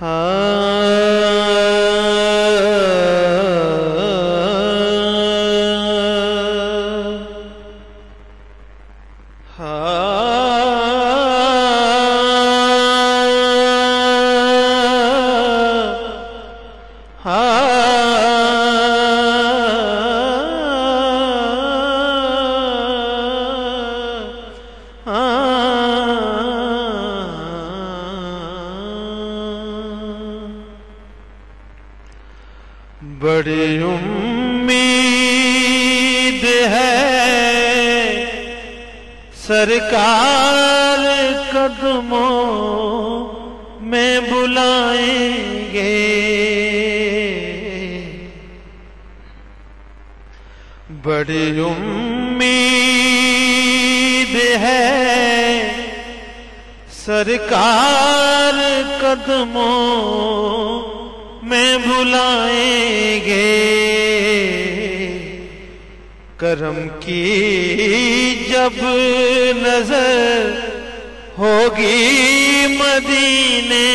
ہاں۔ بڑی امید ہے۔ سرکار قدموں میں بلائیں گے۔ بڑی امید ہے۔ سرکار قدموں میں بلائیں گے۔ کرم کی جب نظر ہوگی مدینے،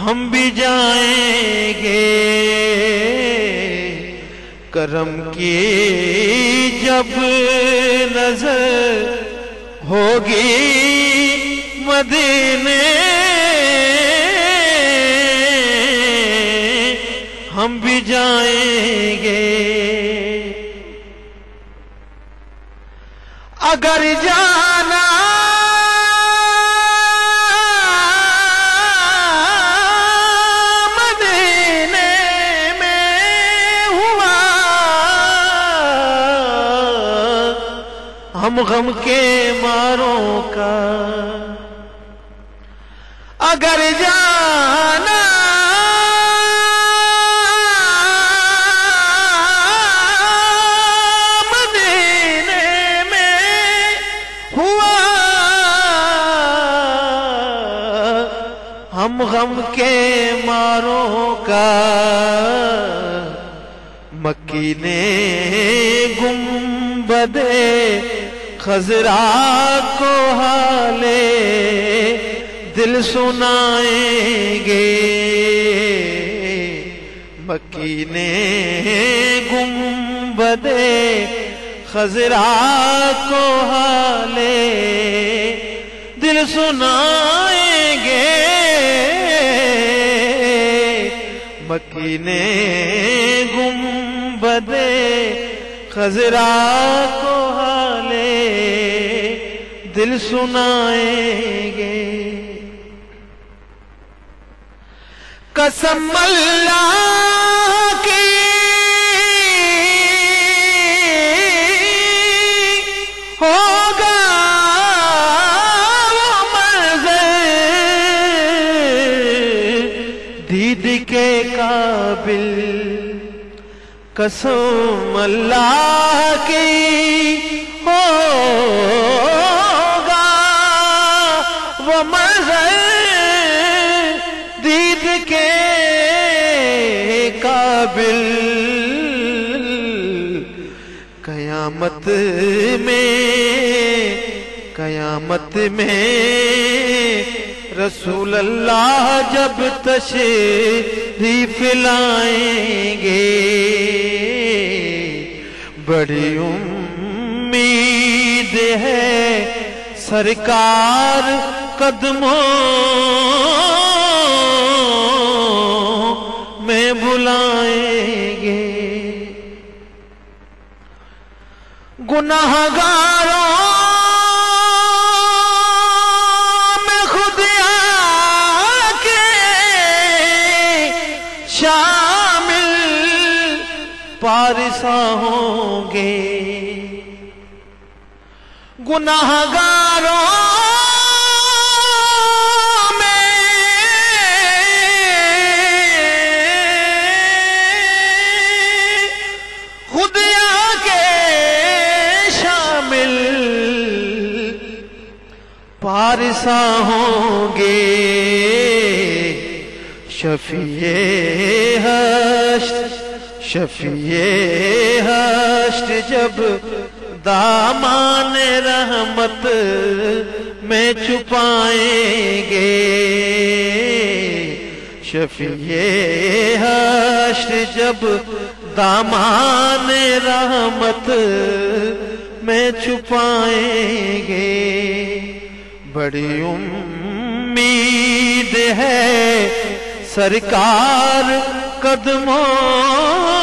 ہم بھی جائیں گے۔ کرم کی جب نظر ہوگی مدینے جائیں گے۔ اگر جانا مدینے میں ہوا ہم غم کے ماروں کا۔ اگر جانا کا مکی نے گنبدے خزرا کو حالے دل سنائیں گے۔ مکی نے گنبدے خزرا کو حالے دل سنائیں مکینے گنبدے خزرا کو حالے دل سنائیں گے۔ قسم اللہ قابل قسم اللہ کی ہوگا وہ منظر دید کے قابل قیامت میں قیامت میں رسول اللہ جب تشریف لائیں گے۔ بڑی امید ہے سرکار قدموں میں بلائیں گے۔ گناہ گاروں پارسا ہوں گے۔ گناہ گاروں پارسا ہوں گے۔ شفیع ہشت شفیع ہشت جب دامان رحمت میں چھپائیں گے۔ شفیع حشر جب دامان رحمت میں چھپائیں گے۔ بڑی امید ہے سرکار قدموں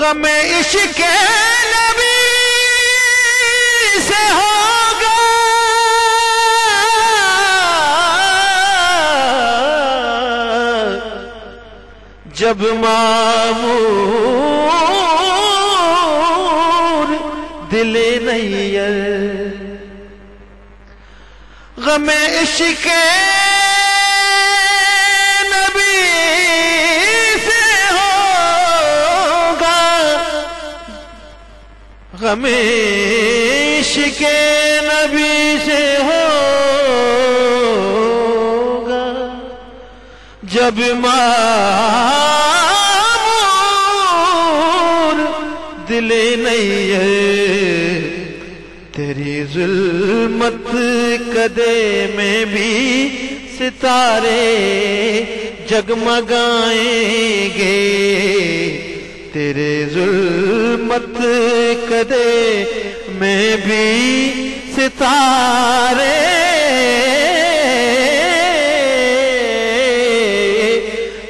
غم عشق نبی سے ہوگا۔ جب مامور دل نہیں غم عشق غم عشق نبی سے ہوگا۔ جب مامور دل نہیں ہے، تیری ظلمت کدے میں بھی ستارے جگمگائیں گے۔ تیرے ظلمت کدے میں بھی ستارے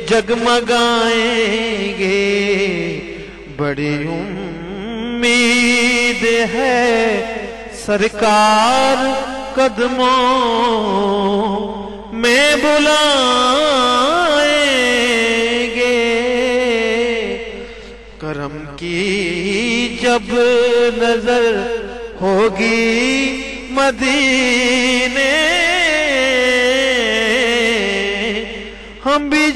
جگمگائیں گے۔ بڑی امید ہے سرکار قدموں میں بلائیں جب نظر ہوگی مدینے ہم بھی